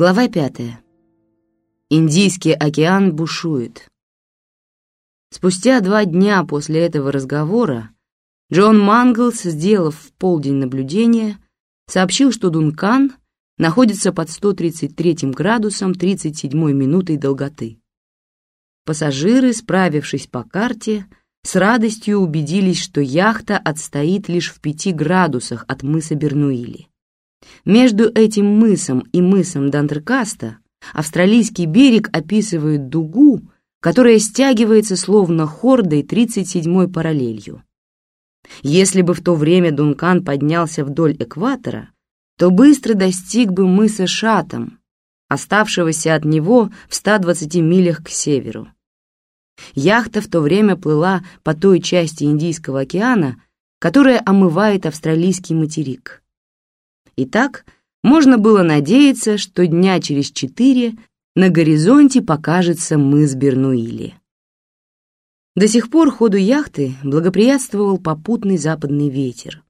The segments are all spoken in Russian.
Глава пятая. Индийский океан бушует. Спустя два дня после этого разговора Джон Манглс, сделав в полдень наблюдение, сообщил, что Дункан находится под 133 градусом 37 минутой долготы. Пассажиры, справившись по карте, с радостью убедились, что яхта отстоит лишь в пяти градусах от мыса Бернуили. Между этим мысом и мысом Дантеркаста австралийский берег описывает дугу, которая стягивается словно хордой 37-й параллелью. Если бы в то время Дункан поднялся вдоль экватора, то быстро достиг бы мыса Шатом, оставшегося от него в 120 милях к северу. Яхта в то время плыла по той части Индийского океана, которая омывает австралийский материк. Итак, можно было надеяться, что дня через четыре на горизонте покажется мыс Бернуили. До сих пор ходу яхты благоприятствовал попутный западный ветер.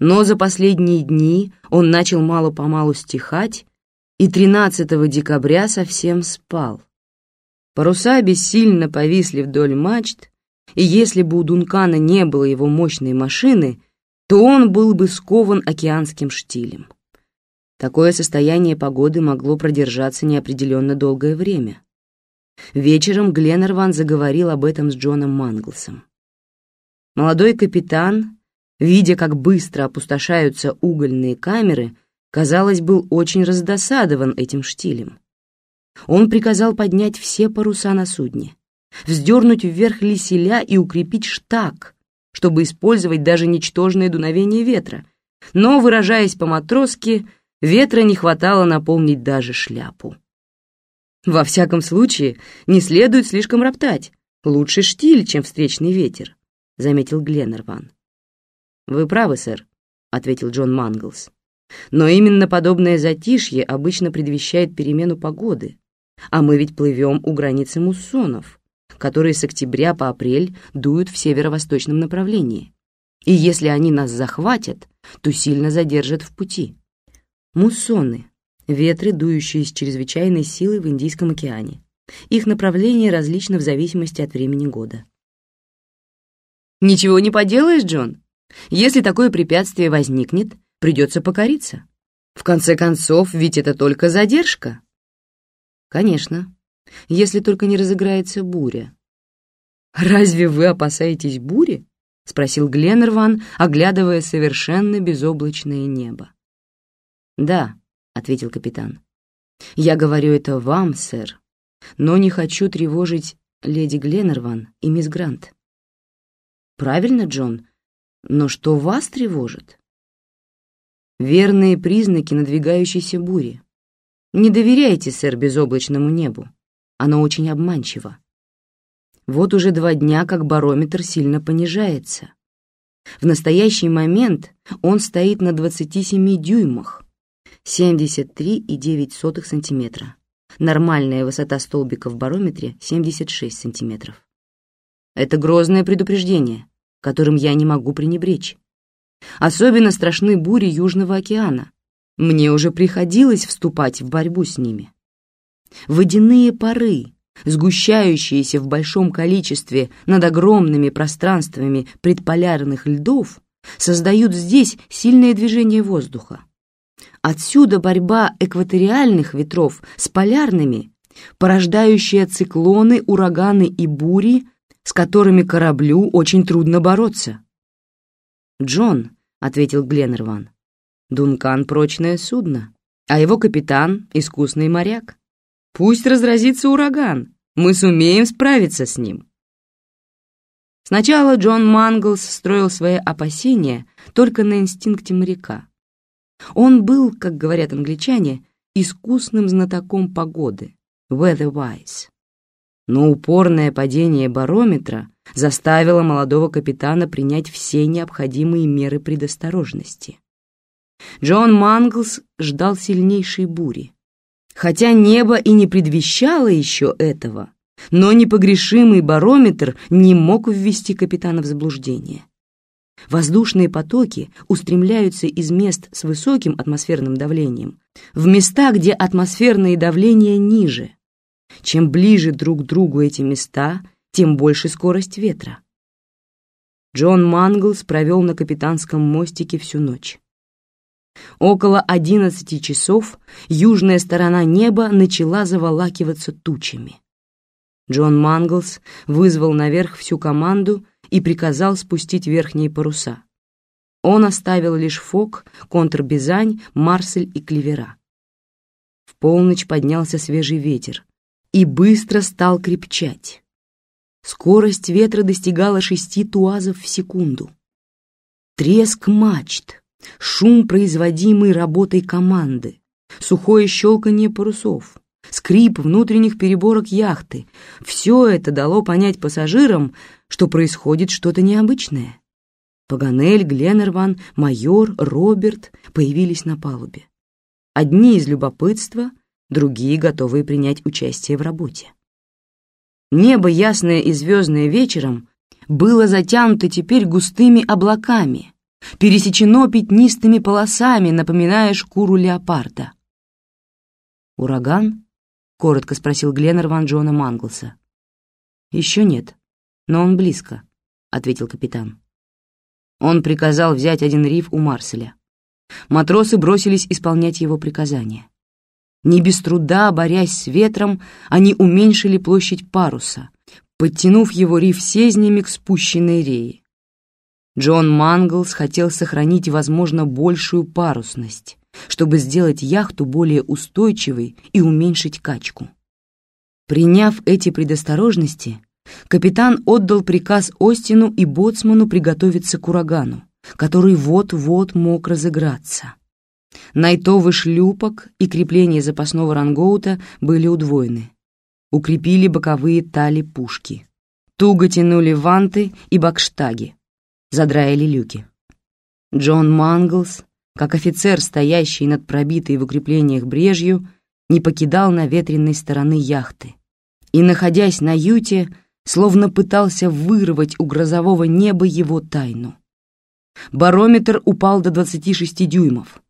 Но за последние дни он начал мало-помалу стихать, и 13 декабря совсем спал. Паруса бессильно повисли вдоль мачт, и если бы у Дункана не было его мощной машины, то он был бы скован океанским штилем. Такое состояние погоды могло продержаться неопределенно долгое время. Вечером Гленнерван заговорил об этом с Джоном Манглсом. Молодой капитан, видя, как быстро опустошаются угольные камеры, казалось, был очень раздосадован этим штилем. Он приказал поднять все паруса на судне, вздернуть вверх лиселя и укрепить штаг, чтобы использовать даже ничтожное дуновение ветра, но, выражаясь по-матросски, ветра не хватало наполнить даже шляпу. Во всяком случае, не следует слишком роптать. Лучше штиль, чем встречный ветер, — заметил Гленнерван. «Вы правы, сэр», — ответил Джон Манглс. «Но именно подобное затишье обычно предвещает перемену погоды, а мы ведь плывем у границы муссонов, которые с октября по апрель дуют в северо-восточном направлении. И если они нас захватят, то сильно задержат в пути. Муссоны — ветры, дующие с чрезвычайной силой в Индийском океане. Их направление различно в зависимости от времени года. «Ничего не поделаешь, Джон. Если такое препятствие возникнет, придется покориться. В конце концов, ведь это только задержка». «Конечно, если только не разыграется буря». «Разве вы опасаетесь бури?» — спросил Гленнерван, оглядывая совершенно безоблачное небо. «Да», — ответил капитан. «Я говорю это вам, сэр, но не хочу тревожить леди Гленнерван и мисс Грант». «Правильно, Джон, но что вас тревожит?» «Верные признаки надвигающейся бури. Не доверяйте, сэр, безоблачному небу. Оно очень обманчиво. Вот уже два дня, как барометр сильно понижается. В настоящий момент он стоит на 27 дюймах, 73,9 сантиметра. Нормальная высота столбика в барометре 76 сантиметров. Это грозное предупреждение, которым я не могу пренебречь. Особенно страшны бури Южного океана, мне уже приходилось вступать в борьбу с ними. Водяные пары, сгущающиеся в большом количестве над огромными пространствами предполярных льдов, создают здесь сильное движение воздуха. Отсюда борьба экваториальных ветров с полярными, порождающая циклоны, ураганы и бури, с которыми кораблю очень трудно бороться. «Джон», — ответил Гленнерван, Дункан — прочное судно, а его капитан — искусный моряк. Пусть разразится ураган, мы сумеем справиться с ним. Сначала Джон Манглс строил свои опасения только на инстинкте моряка. Он был, как говорят англичане, искусным знатоком погоды, weather-wise. Но упорное падение барометра заставило молодого капитана принять все необходимые меры предосторожности. Джон Манглс ждал сильнейшей бури. Хотя небо и не предвещало еще этого, но непогрешимый барометр не мог ввести капитана в заблуждение. воздушные потоки устремляются из мест с высоким атмосферным давлением в места, где атмосферное давление ниже. Чем ближе друг к другу эти места, тем больше скорость ветра. Джон Манглс провел на капитанском мостике всю ночь. Около одиннадцати часов южная сторона неба начала заволакиваться тучами. Джон Манглс вызвал наверх всю команду и приказал спустить верхние паруса. Он оставил лишь Фок, Контрбизань, Марсель и Клевера. В полночь поднялся свежий ветер и быстро стал крепчать. Скорость ветра достигала шести туазов в секунду. Треск мачт, шум, производимый работой команды, сухое щелканье парусов, скрип внутренних переборок яхты — все это дало понять пассажирам, что происходит что-то необычное. Паганель, Гленнерван, майор, Роберт появились на палубе. Одни из любопытства, другие готовые принять участие в работе. Небо, ясное и звездное вечером, было затянуто теперь густыми облаками, пересечено пятнистыми полосами, напоминая шкуру леопарда. «Ураган?» — коротко спросил Гленнерван Джона Манглса. «Еще нет, но он близко», — ответил капитан. Он приказал взять один риф у Марселя. Матросы бросились исполнять его приказания. Не без труда, борясь с ветром, они уменьшили площадь паруса, подтянув его риф сезнями к спущенной рее. Джон Манглс хотел сохранить, возможно, большую парусность, чтобы сделать яхту более устойчивой и уменьшить качку. Приняв эти предосторожности, капитан отдал приказ Остину и Боцману приготовиться к урагану, который вот-вот мог разыграться. Найтовый шлюпок и крепление запасного рангоута были удвоены. Укрепили боковые тали пушки. Туго тянули ванты и бакштаги. Задраили люки. Джон Манглс, как офицер, стоящий над пробитой в укреплениях брежью, не покидал наветренной стороны яхты и, находясь на юте, словно пытался вырвать у грозового неба его тайну. Барометр упал до 26 дюймов.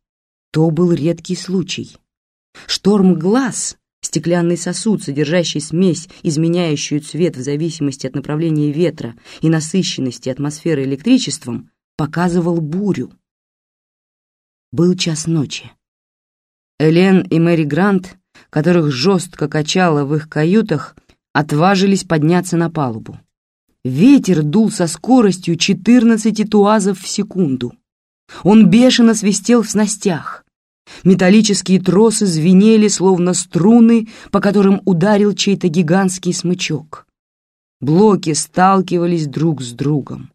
То был редкий случай. Шторм глаз, стеклянный сосуд, содержащий смесь, изменяющую цвет в зависимости от направления ветра и насыщенности атмосферы электричеством, показывал бурю. Был час ночи. Элен и Мэри Грант, которых жестко качало в их каютах, отважились подняться на палубу. Ветер дул со скоростью 14 туазов в секунду. Он бешено свистел в снастях. Металлические тросы звенели, словно струны, по которым ударил чей-то гигантский смычок. Блоки сталкивались друг с другом.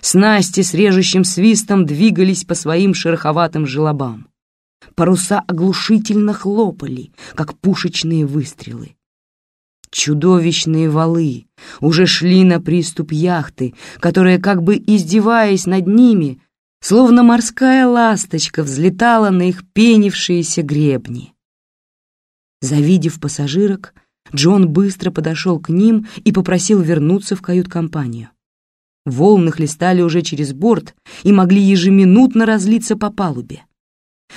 Снасти с режущим свистом двигались по своим шероховатым желобам. Паруса оглушительно хлопали, как пушечные выстрелы. Чудовищные валы уже шли на приступ яхты, которая, как бы издеваясь над ними, словно морская ласточка взлетала на их пенившиеся гребни. Завидев пассажирок, Джон быстро подошел к ним и попросил вернуться в кают-компанию. Волны хлестали уже через борт и могли ежеминутно разлиться по палубе.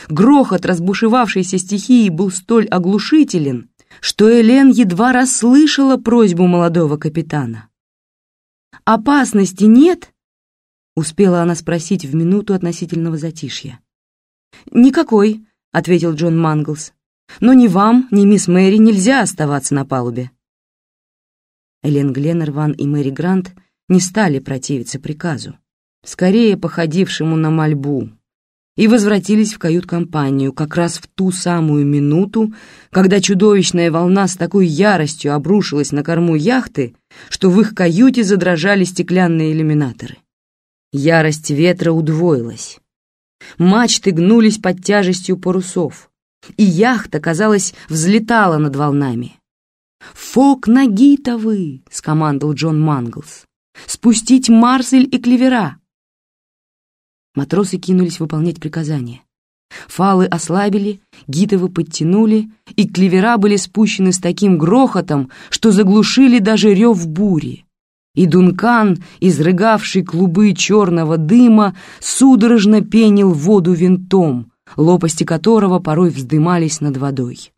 Грохот разбушевавшейся стихии был столь оглушителен, что Элен едва расслышала просьбу молодого капитана. «Опасности нет?» — успела она спросить в минуту относительного затишья. «Никакой», — ответил Джон Манглс. «Но ни вам, ни мисс Мэри нельзя оставаться на палубе». Элен Гленнерван и Мэри Грант не стали противиться приказу, скорее походившему на мольбу, и возвратились в кают-компанию как раз в ту самую минуту, когда чудовищная волна с такой яростью обрушилась на корму яхты, что в их каюте задрожали стеклянные иллюминаторы. Ярость ветра удвоилась. Мачты гнулись под тяжестью парусов, и яхта, казалось, взлетала над волнами. «Фок ноги-то вы!» — скомандовал Джон Манглс. «Спустить Марсель и Клевера!» Матросы кинулись выполнять приказания. Фалы ослабили, гитовы подтянули, и клевера были спущены с таким грохотом, что заглушили даже рев бури. И Дункан, изрыгавший клубы черного дыма, судорожно пенил воду винтом, лопасти которого порой вздымались над водой.